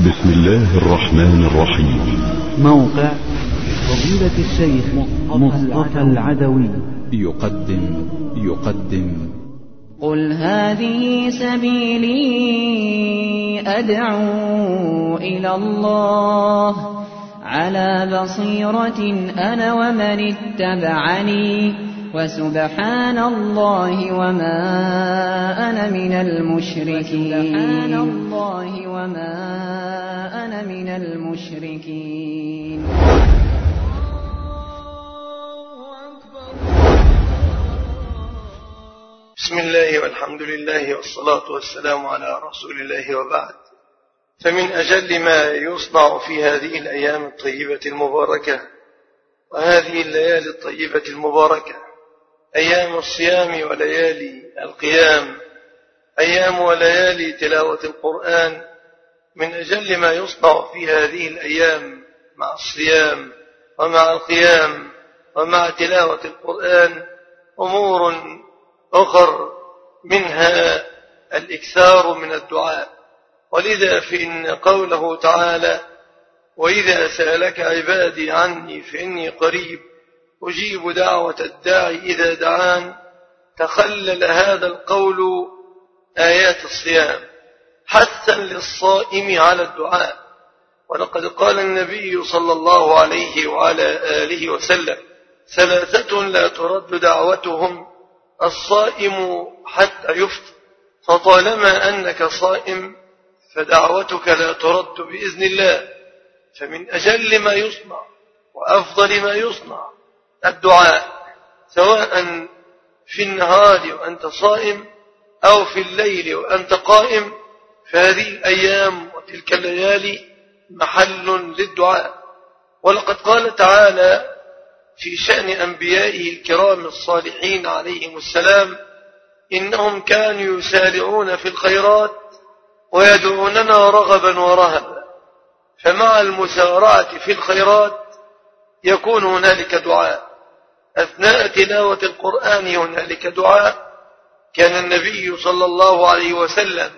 بسم الله الرحمن الرحيم. موقع فضيلة الشيخ مصطفى العدوي. يقدم يقدم. قل هذه سبيلي أدعو إلى الله. على بصيرة أنا ومن اتبعني. وسبحان الله وما أنا من المشركين. سبحان الله وما أنا من المشركين. بسم الله والحمد لله والصلاة والسلام على رسول الله وبعد. فمن أجل ما يصنع في هذه الأيام الطيبة المباركة وهذه الليالي الطيبة المباركة أيام الصيام وليالي القيام. أيام وليالي تلاوة القرآن من أجل ما يصنع في هذه الأيام مع الصيام ومع القيام ومع تلاوة القرآن أمور أخر منها الإكثار من الدعاء. ولذا فإن قوله تعالى وإذا سألك عبادي عني فإني قريب أجيب دعوة الداعي إذا دعان. تخلل هذا القول آيات الصيام حثا للصائم على الدعاء. ولقد قال النبي صلى الله عليه وعلى آله وسلم ثلاثة لا ترد دعوتهم الصائم حتى يفطر. فطالما أنك صائم فدعوتك لا ترد بإذن الله فمن أجل ما يصنع وأفضل ما يصنع الدعاء سواء في النهار وأنت صائم أو في الليل وأنت قائم فهذه الأيام وتلك الليالي محل للدعاء. ولقد قال تعالى في شأن أنبيائه الكرام الصالحين عليهم السلام إنهم كانوا يسارعون في الخيرات ويدعوننا رغبا ورهبا فمع المسارعة في الخيرات يكون هنالك دعاء. أثناء تلاوة القرآن هنالك دعاء كان النبي صلى الله عليه وسلم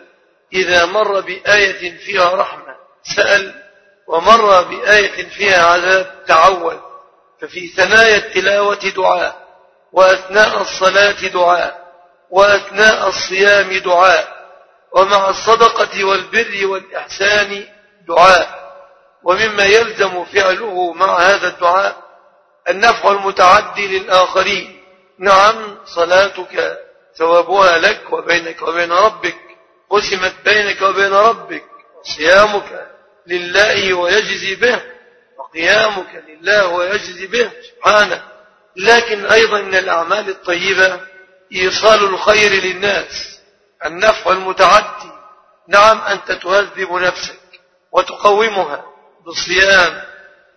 إذا مر بآية فيها رحمة سأل ومر بآية فيها عذاب تعوذ ففي ثنايا التلاوة دعاء وأثناء الصلاة دعاء وأثناء الصيام دعاء ومع الصدقة والبر والإحسان دعاء. ومما يلزم فعله مع هذا الدعاء النفع المتعدي للآخرين. نعم صلاتك ثوابها لك وبينك وبين ربك قسمت بينك وبين ربك صيامك لله ويجزي به وقيامك لله ويجزي به سبحانه. لكن أيضا من الأعمال الطيبة إيصال الخير للناس. النفع المتعدي نعم أنت تهذب نفسك وتقومها بالصيام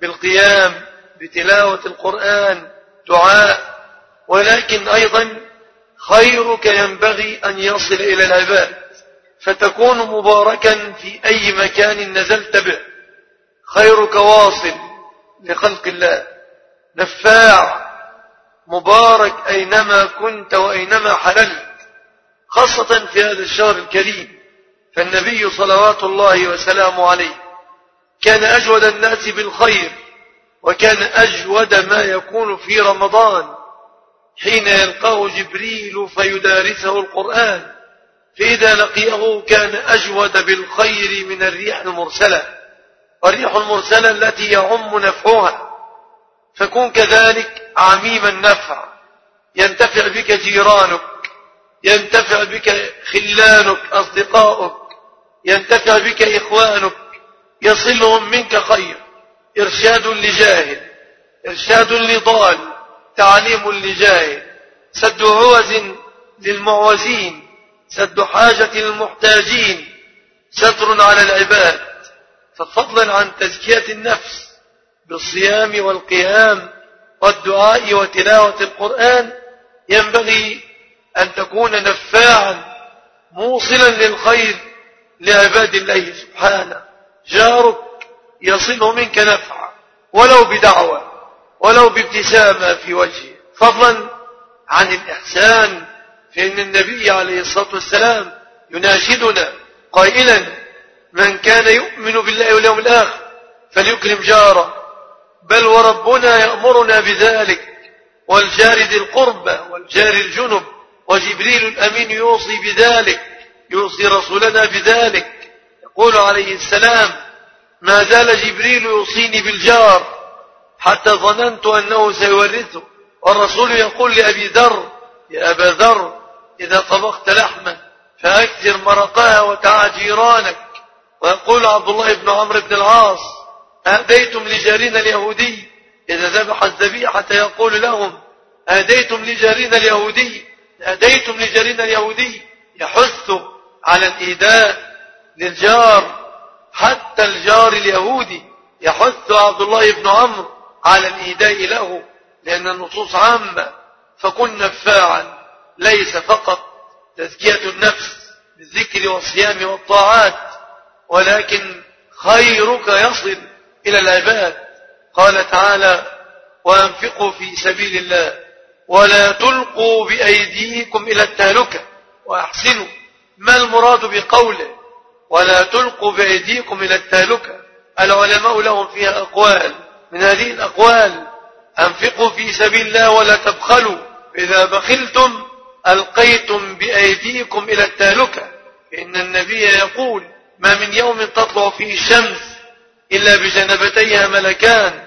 بالقيام بتلاوة القرآن دعاء ولكن أيضا خيرك ينبغي أن يصل إلى العباد فتكون مباركا في أي مكان نزلت به. خيرك واصل لخلق الله. نفاع مبارك أينما كنت وأينما حللت. خاصة في هذا الشهر الكريم فالنبي صلوات الله وسلامه عليه كان أجود الناس بالخير وكان أجود ما يكون في رمضان حين يلقاه جبريل فيدارسه القرآن فإذا لقيه كان أجود بالخير من الريح المرسلة والريح المرسلة التي يعم نفعها. فكن كذلك عميم النفع ينتفع بك جيرانك ينتفع بك خلانك أصدقاؤك ينتفع بك إخوانك يصلهم منك خير. إرشاد لجاهل إرشاد لضال تعليم لجاهل سد عوز للمعوزين سد حاجة المحتاجين ستر على العباد. ففضلا عن تزكية النفس بالصيام والقيام والدعاء وتلاوة القرآن ينبغي أن تكون نفاعا موصلا للخير لعباد الله سبحانه. جارك يصله منك نفعا ولو بدعوة ولو بابتسامة في وجهه. فضلا عن الإحسان فإن النبي عليه الصلاة والسلام يناشدنا قائلا من كان يؤمن بالله واليوم الآخر فليكرم جاره بل وربنا يأمرنا بذلك والجار ذي القربى والجار الجنب وجبريل الأمين يوصي بذلك يوصي رسولنا بذلك. يقول عليه السلام ما زال جبريل يوصيني بالجار حتى ظننت أنه سيورثه. والرسول يقول لأبي ذر يا أبا ذر إذا طبخت لحمة فأكثر مرقها وتعى جيرانك. ويقول عبد الله بن عمرو بن العاص أهديتم لجارنا اليهودي؟ إذا ذبح الذبيحة يقول لهم أهديتم لجارنا اليهودي؟ أهديتم لجارنا اليهودي؟ يحث على الإيداء للجار. حتى الجار اليهودي يحث عبد الله بن عمرو على الإيداء له لأن النصوص عامة. فكن نفاعا ليس فقط تزكية النفس بالذكر والصيام والطاعات ولكن خيرك يصل إلى العباد. قال تعالى وأنفقوا في سبيل الله ولا تلقوا بأيديكم إلى التهلكة وأحسنوا. ما المراد بقوله؟ ولا تلقوا بأيديكم إلى التهلكة. العلماء لهم فيها أقوال. من هذه الأقوال أنفقوا في سبيل الله ولا تبخلوا. إذا بخلتم ألقيتم بأيديكم إلى التهلكة. إن النبي يقول ما من يوم تطلع فيه الشمس إلا بجنبتيها ملكان.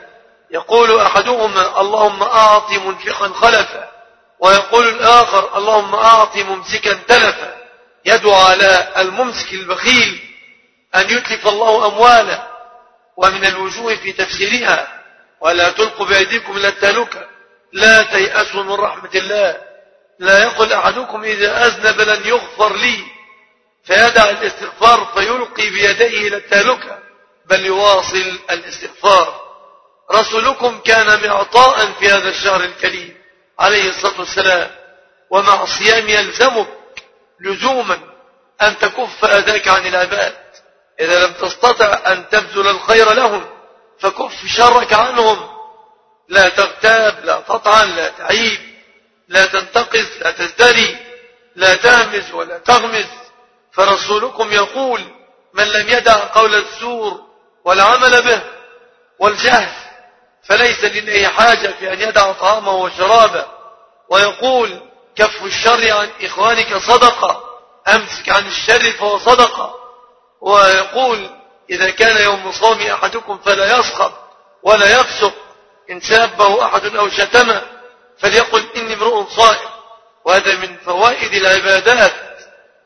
يقول أحدهما اللهم أعط منفقا خلفا. ويقول الآخر اللهم أعط ممسكا تلفا. يدعو على الممسك البخيل أن يتلف الله أمواله ومن الوجوه في تفسيرها ولا تلقوا بأيديكم إلى التهلكة لا تيأسوا من رحمة الله. لا يقل أحدكم إذا أذنب لن يغفر لي. فيدع الاستغفار فيلقي بيديه إلى التهلكة بل يواصل الاستغفار. رسولكم كان معطاء في هذا الشهر الكريم عليه الصلاة والسلام. ومع الصيام يلزمك لزوما أن تكف أذاك عن العباد. إذا لم تستطع أن تبذل الخير لهم فكف شرك عنهم. لا تغتاب لا تطعن لا تعيب لا تنتقص لا تزدري لا تهمز ولا تغمز. فرسولكم يقول من لم يدع قول الزور والعمل به والجهل فليس لله حاجة في أن يدع طعامه وشرابه. ويقول كف الشر عن إخوانك صدقة. أمسك عن الشر فهو صدقة. ويقول إذا كان يوم صوم أحدكم فلا يصخب ولا يفسق. إن سابه أحد أو شتمه فليقل إني امرؤ صائم. وهذا من فوائد العبادات.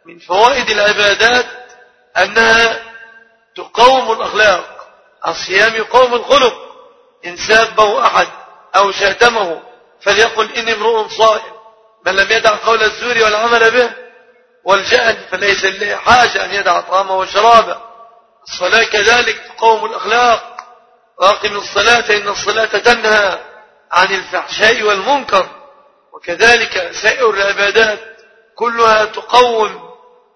من فوائد العبادات أنها تقوم الأخلاق. الصيام يقوم الخلق. إن سابه أحد أو شاتمه فليقل إني امرؤ صائم. من لم يدع قول الزور والعمل به والجهل فليس له حاجة أن يدع طعامه وشرابه. الصلاة كذلك تقوم الأخلاق. واقم الصلاة إن الصلاة تنهى عن الفحشاء والمنكر. وكذلك سائر العبادات كلها تقوم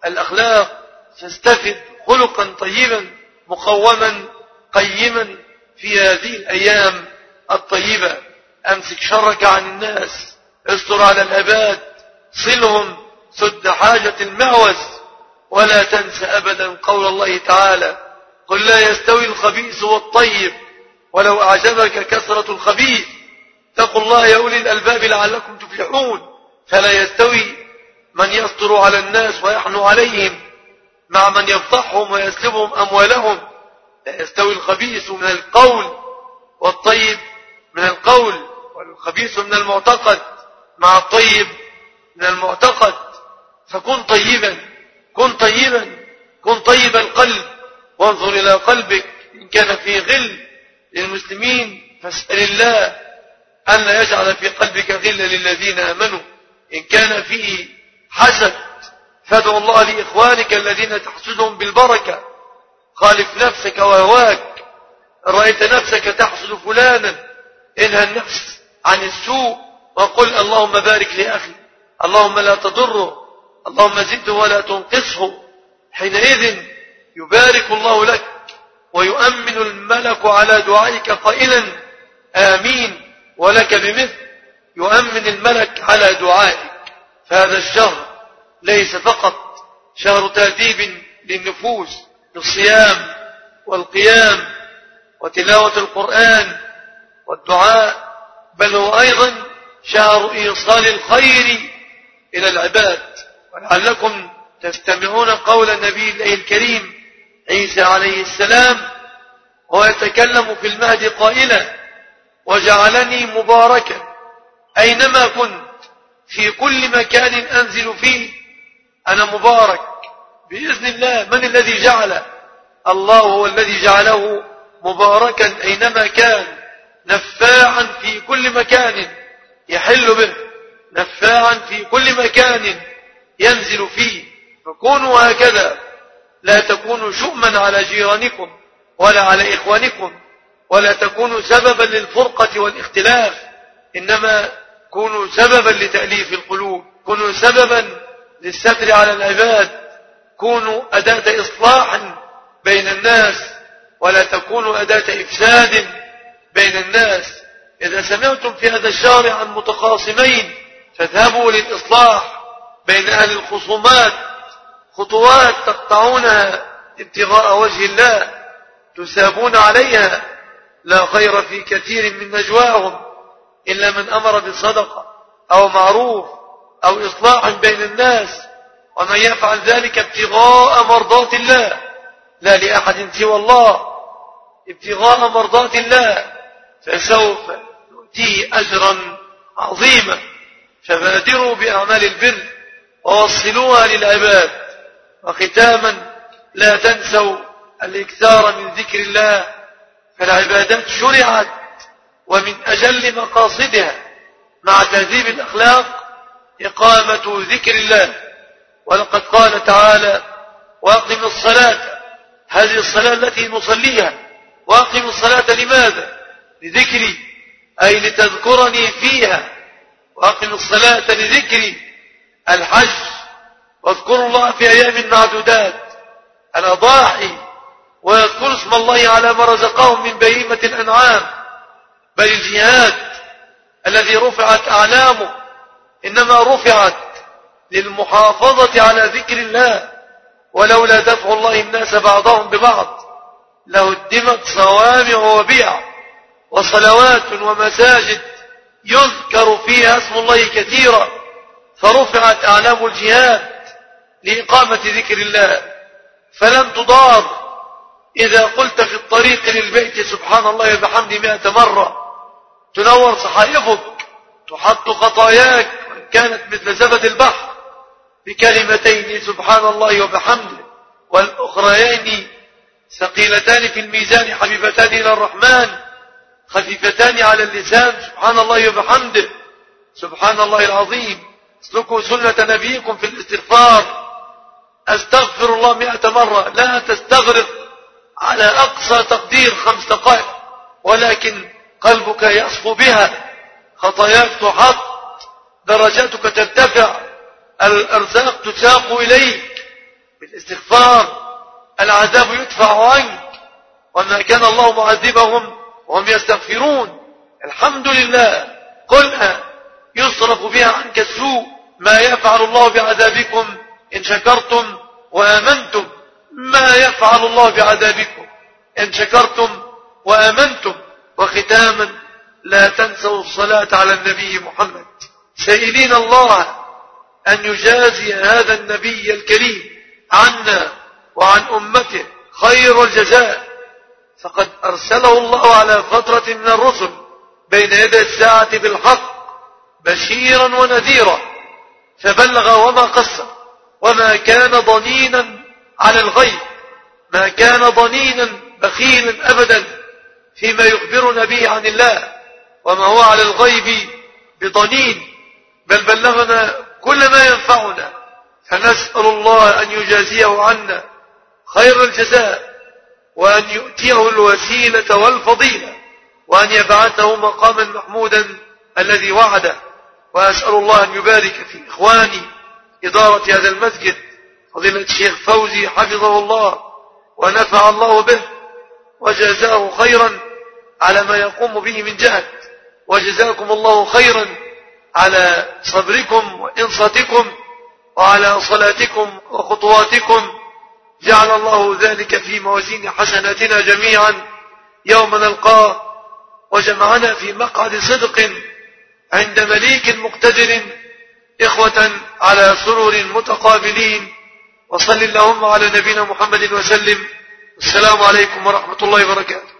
الأخلاق. فاستفد خلقا طيبا مقوما قيما في هذه الأيام الطيبة. أمسك شرك عن الناس. استر على العباد صلهم سد حاجة المعوز ولا تنس أبدا قول الله تعالى قل لا يستوي الخبيث والطيب ولو أعجبك كثرة الخبيث اتقوا الله يا أولي الألباب لعلكم تفلحون فلا يستوي من يستر على الناس ويحنو عليهم مع من يفضحهم ويسلبهم أموالهم لا يستوي الخبيث من القول والطيب من القول والخبيث من المعتقد. مع الطيب من المعتقد فكن طيبا كن طيبا كن طيب القلب وانظر إلى قلبك إن كان في غل للمسلمين فاسأل الله أن يجعل في قلبك غلا للذين آمنوا. إن كان فيه حسد فادعو الله لإخوانك الذين تحسدهم بالبركة. خالف نفسك وهواك. رأيت نفسك تحسد فلانا. انهى النفس عن السوء. وقل اللهم بارك لأخي اللهم لا تضره اللهم زده ولا تنقصه. حينئذ يبارك الله لك ويؤمن الملك على دعائك قائلا آمين ولك بمثل. يؤمن الملك على دعائك. فهذا الشهر ليس فقط شهر تهذيب للنفوس بالصيام والقيام وتلاوة القرآن والدعاء بل هو أيضا شهر إيصال الخير إلى العباد. ولعلكم تستمعون قول النبي الكريم عيسى عليه السلام هو يتكلم في المهد قائلا وجعلني مباركا أينما كنت في كل مكان أنزل فيه أنا مبارك بإذن الله من الذي جعل؟ الله هو الذي جعله مباركا أينما كان نفاعا في كل مكان. يحل به نفاعا في كل مكان ينزل فيه. فكونوا هكذا. لا تكونوا شؤما على جيرانكم ولا على إخوانكم ولا تكونوا سببا للفرقة والاختلاف. إنما كونوا سببا لتأليف القلوب. كونوا سببا للستر على العباد. كونوا أداة إصلاح بين الناس ولا تكونوا أداة إفساد بين الناس. إذا سمعتم في هذا الشهر عن متخاصمين فاذهبوا للإصلاح بين أهل الخصومات. خطوات تقطعونها ابتغاء وجه الله تسابون عليها. لا خير في كثير من نجواهم إلا من أمر بصدقة أو معروف أو إصلاح بين الناس. ومن يفعل ذلك ابتغاء مرضات الله لا لأحد سوى الله. ابتغاء مرضات الله. فسوف نؤتيه أجرا عظيما. فبادروا بأعمال البر ووصلوها للعباد. وختاما لا تنسوا الإكثار من ذكر الله فالعبادات شرعت ومن أجل مقاصدها. مع تهذيب الأخلاق إقامة ذكر الله. ولقد قال تعالى وأقم الصلاة. هذه الصلاة التي نصليها. وأقم الصلاة لماذا؟ لذكري أي لتذكرني فيها وأقم الصلاة لذكري. الحج واذكروا الله في أيام معدودات. الأضاحي ويذكر اسم الله على ما رزقهم من بهيمة الأنعام. بل الجهاد الذي رفعت أعلامه إنما رفعت للمحافظة على ذكر الله. ولولا دفع الله الناس بعضهم ببعض لهدمت صوامع وبيع. وصلوات ومساجد يذكر فيها اسم الله كثيرا فرفعت أعلام الجهاد لإقامة ذكر الله. فلن تضار إذا قلت في الطريق للبيت سبحان الله وبحمده مئة مرة تنور صحائفك تحط خطاياك وإن كانت مثل زبد البحر بكلمتين سبحان الله وبحمده والأخريين ثقيلتان في الميزان حبيبتان إلى الرحمن. خفيفتان على اللسان سبحان الله وبحمده. سبحان الله العظيم. اسلكوا سنة نبيكم في الاستغفار. أستغفر الله مئة مرة. لا تستغرق على أقصى تقدير خمس دقائق ولكن قلبك يصفو بها. خطاياك تحط درجاتك ترتفع. الأرزاق تساق إليك. بالاستغفار العذاب يدفع عنك. وما كان الله معذبهم وهم يستغفرون. الحمد لله. قلها يصرف بها عنك السوء ما يفعل الله بعذابكم إن شكرتم وآمنتم. ما يفعل الله بعذابكم إن شكرتم وآمنتم. وختاما لا تنسوا الصلاة على النبي محمد. سائلين الله أن يجازي هذا النبي الكريم عنا وعن أمته خير الجزاء. فقد أرسله الله على فترة من الرسل بين يدي الساعة بالحق بشيرا ونذيرا فبلغ وما قصر وما كان ضنينا على الغيب ما كان ضنينا بخيلا أبدا فيما يخبرنا به عن الله وما هو على الغيب بضنين بل بلغنا كل ما ينفعنا فنسأل الله أن يجازيه عنا خير الجزاء. وأن يؤتيه الوسيلة والفضيلة وأن يبعثه مقاما محمودا الذي وعده. وأسأل الله أن يبارك في إخواني إدارة هذا المسجد فضيلة الشيخ فوزي حفظه الله ونفع الله به وجزاه خيرا على ما يقوم به من جهد. وجزاكم الله خيرا على صبركم وإنصاتكم وعلى صلاتكم وخطواتكم. جعل الله ذلك في موازين حسناتنا جميعا. يوم نلقاه وجمعنا في مقعد صدق عند مليك مقتدر إخوة على سرر متقابلين. وصل اللهم على نبينا محمد وسلم. السلام عليكم ورحمة الله وبركاته.